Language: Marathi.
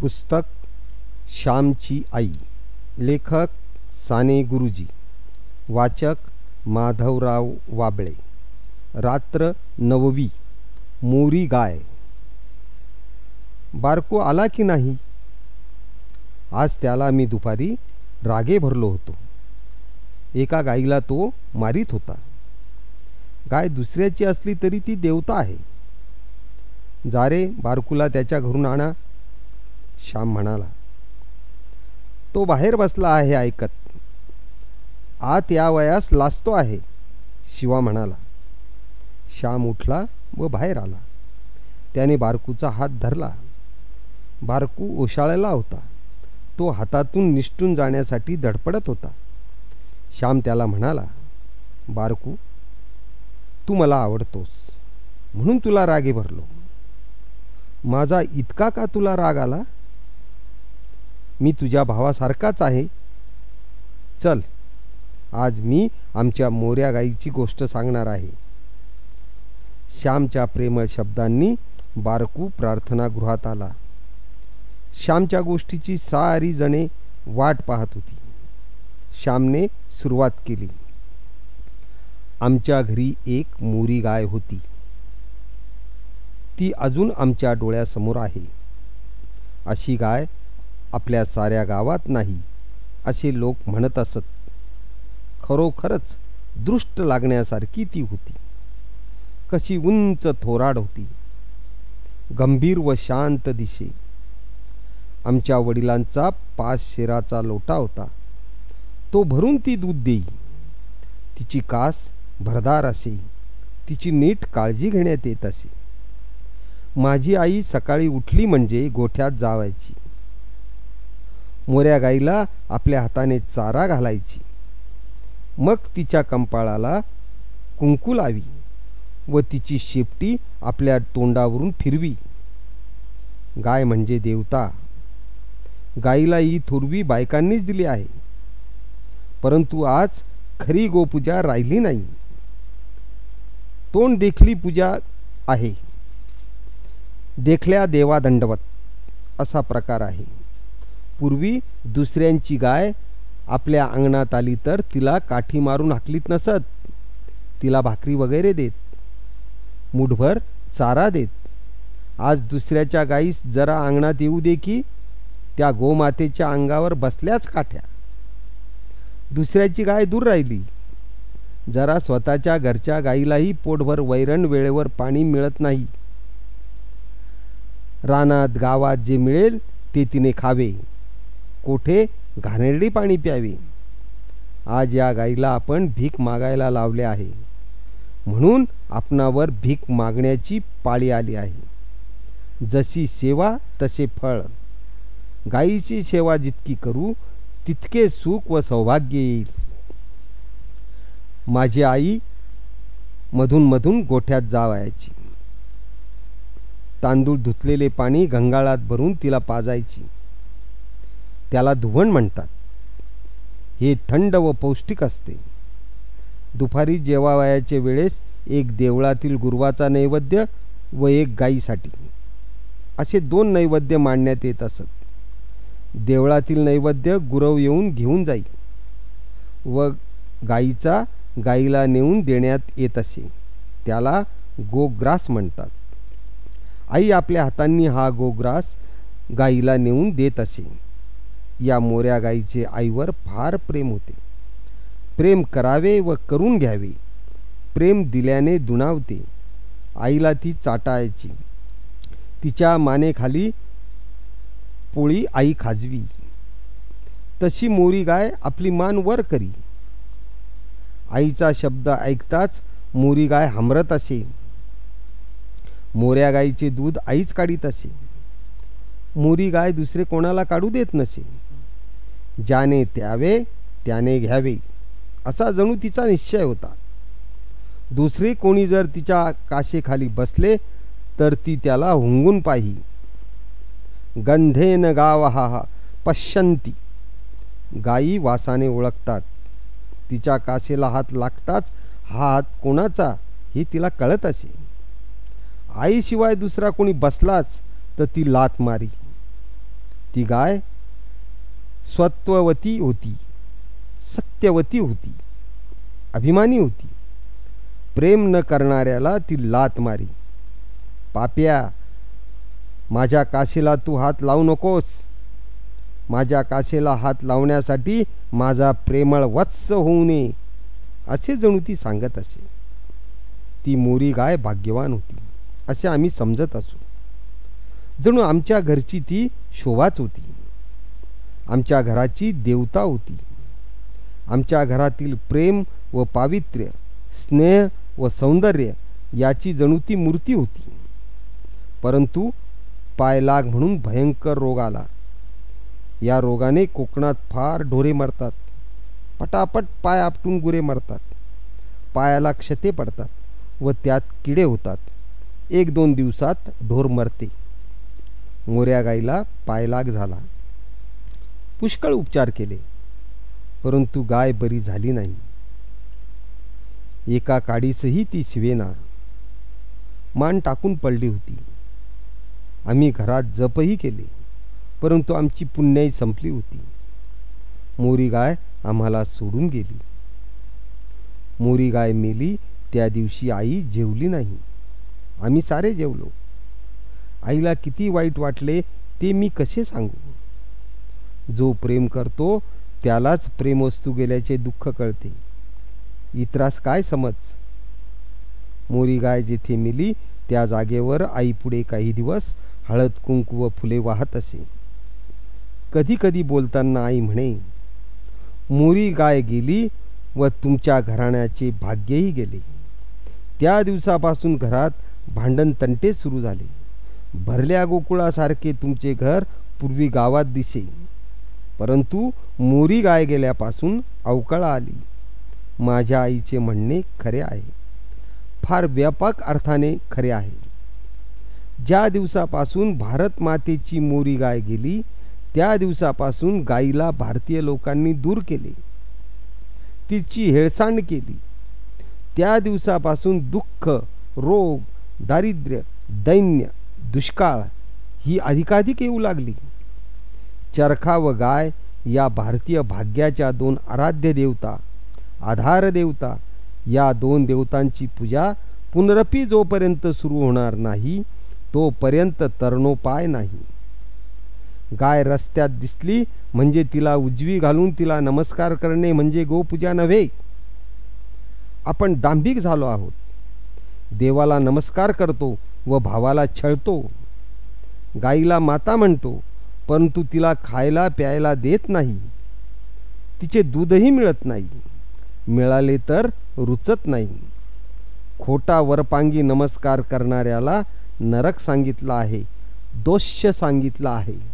पुस्तक श्यामची आई. लेखक साने गुरुजी. वाचक माधवराव वाबळे. रात्र नववी. मोरी गाय. बारको आला की नाही? आज त्याला मी दुपारी रागे भरलो होतो. एका गाईला तो मारीत होता. गाय दुसऱ्याची असली तरी ती देवता आहे. जारे बारकूला त्याच्या घरून आणा. श्याम म्हणाला तो बाहेर बसला आहे ऐकत. आत या वयास लाजतो आहे. शिवा म्हणाला. श्याम उठला व बाहेर आला. त्याने बारकूचा हात धरला. बारकू ओशाळला होता. तो हातातून निष्ठून जाण्यासाठी धडपडत होता. श्याम त्याला म्हणाला बारकू तू मला आवडतोस. म्हणून तुला रागे भरलो. माझा इतका का तुला राग आला? मी तुझ्या भावासारखाच आहे. चल आज मी आमच्या मोऱ्या गाईची गोष्ट सांगणार आहे. श्यामच्या प्रेमळ शब्दांनी बारकू प्रार्थनागृहात आला. श्यामच्या गोष्टीची सारी जणे वाट पाहत होती. श्यामने सुरुवात केली. आमच्या घरी एक मोरी गाय होती. ती अजून आमच्या डोळ्यासमोर आहे. अशी गाय आपल्या साऱ्या गावात नाही असे लोक म्हणत असत. खरोखरच दृष्ट लागण्यासारखी ती होती. कशी उंच थोराड होती. गंभीर व शांत दिशे. आमच्या वडिलांचा पाच शेराचा लोटा होता. तो भरून ती दूध देई. तिची कास भरदार असे. तिची नीट काळजी घेण्यात येत असे. माझी आई सकाळी उठली म्हणजे गोठ्यात जावायची. मोऱ्या गाईला आपल्या हाताने चारा घालायची. मग तिच्या कंपाळाला कुंकू लावी व तिची शेपटी आपल्या तोंडावरून फिरवी. गाय म्हणजे देवता. गाईला ही थोरवी बायकांनीच दिली आहे. परंतु आज खरी गोपूजा राहिली नाही. तोंड देखली पूजा आहे. देखल्या देवा दंडवत असा प्रकार आहे. पूर्वी दुसऱ्यांची गाय आपल्या अंगणात आली तर तिला काठी मारून हाकलीत नसत. तिला भाकरी वगैरे देत. मुठभर चारा देत. आज दुसऱ्याच्या गाईस जरा अंगणात येऊ दे की त्या गोमातेच्या अंगावर बसल्याच काठ्या. दुसऱ्याची गाय दूर राहिली. जरा स्वतःच्या घरच्या गाईलाही पोटभर वैरण वेळेवर पाणी मिळत नाही. रानात गावात जे मिळेल ते तिने खावे. कोठे? घाणेरडी पाणी प्यावे. आज या गाईला आपण भीक मागायला लावले आहे. म्हणून आपणावर भीक मागण्याची पाळी आली आहे. जशी सेवा तसे फळ. गाईची सेवा जितकी करू तितके सुख व सौभाग्य येईल. माझी आई मधून मधून गोठ्यात जावायची. तांदूळ धुतलेले पाणी गंगाळात भरून तिला पाजायची. त्याला धुवण म्हणतात. हे थंड व पौष्टिक असते. दुपारी जेवावयाचे वेळेस एक देवळातील गुरुवाचा नैवेद्य व एक गाईसाठी असे दोन नैवेद्य मांडण्यात येत असत. देवळातील नैवेद्य गुरव येऊन घेऊन जाई व गाईचा गाईला नेऊन देण्यात येत असे. त्याला गोग्रास म्हणतात. आई आपल्या हातांनी हा गोग्रास गाईला नेऊन देत असे. या मोऱ्या गाईचे आईवर फार प्रेम होते. प्रेम करावे व करून घ्यावे. प्रेम दिल्याने दुणावते. आईला ती चाटायची. तिच्या मानेखाली पोळी आई खाजवी. तशी मोरी गाय आपली मान वर करी. आईचा शब्द ऐकताच मोरी गाय हमरत असे. मोऱ्या गाईचे दूध आईच काढीत असे. मोरी गाय दुसरे कोणाला काढू देत नसे. ज्याने त्यावे त्याने घ्यावे. असा जणू तिचा निश्चय होता. दुसरे कोणी जर तिच्या काशेखाली बसले तर ती त्याला हुंगून पाही. गंधेन गाव हा पश्यंती. गायी वासाने ओळखतात. तिच्या कासेला हात लागताच हा हात कोणाचा हे तिला कळत असे. आईशिवाय दुसरा कोणी बसलाच तर ती लात मारी. ती गाय स्वत्ववती होती सत्यवती होती अभिमानी होती. प्रेम न करणाऱ्याला ती लात मारी. पाप्या माझ्या काशीला तू हात लावू नकोस. माझ्या काशीला हात लावण्यासाठी माझा प्रेमळ वत्स होऊ नये असे जणू ती सांगत असे. ती मोरी गाय भाग्यवान होती असे आम्ही समजत असू. जणू आमच्या घरची ती शोभाच होती. आमच्या घराची देवता होती. आमच्या घरातील प्रेम व पावित्र्य स्नेह व सौंदर्य याची जणू ती मूर्ती होती. परंतु पायलाग म्हणून भयंकर रोग आला. या रोगाने कोकणात फार ढोरे मरतात. पटापट पाय आपटून गुरे मरतात. पायाला क्षते पडतात व त्यात किडे होतात. एक दोन दिवसात ढोर मरते. मोऱ्या गाईला पायलाग झाला. पुष्कळ उपचार केले. परंतु गाय बरी झाली नाही. एका काडीसही ती शिवेना. मान टाकून पडली होती. आम्ही घरात जपही केले परंतु आमची पुण्याई संपली होती. मोरी गाय आम्हाला सोडून गेली. मोरी गाय मेली त्या दिवशी आई जेवली नाही. आम्ही सारे जेवलो. आईला किती वाईट वाटले ते मी कसे सांगू? जो प्रेम करतो त्यालाच प्रेमवस्तू गेल्याचे दुःख कळते. इतरास काय समज? मोरी गाय जेथे मिली त्या जागेवर आई पुढे काही दिवस हळद कुंकू व फुले वाहत असे. कधी कधी बोलताना आई म्हणे मोरी गाय गेली व तुमच्या घराण्याचे भाग्यही गेले. त्या दिवसापासून घरात भांडण तंटे सुरू झाले. भरल्या गोकुळासारखे तुमचे घर पूर्वी गावात दिसे. परंतु मोरी गाय गेल्यापासून अवकळा आली. माझ्या आईचे म्हणणे खरे आहे. फार व्यापक अर्थाने खरे आहे. ज्या दिवसापासून भारत मातेची मोरी गाय गेली त्या दिवसापासून गाईला भारतीय लोकांनी दूर केले. तिची हेळसांड केली. त्या दिवसापासून दुःख रोग दारिद्र्य दैन्य दुष्काळ ही अधिकाधिक येऊ लागली. चरखा व गाय या भारतीय भाग्याच्या दोन आराध्य देवता आधार देवता या दोन देवतांची पूजा पुनरपी जोपर्यंत सुरू होणार नाही तोपर्यंत तरणोपाय नाही. गाय रस्त्यात दिसली म्हणजे तिला उजवी घालून तिला नमस्कार करणे म्हणजे गोपूजा नव्हे. आपण दांभिक झालो आहोत. देवाला नमस्कार करतो व भावाला छळतो. गाईला माता म्हणतो परंतु तिला खायला प्यायला देत नाही. तिचे दूधही मिळत नाही. मिळाले तर रुचत नाही. खोटा वरपांगी नमस्कार करणाऱ्याला नरक सांगितला आहे दोष्य सांगितला आहे.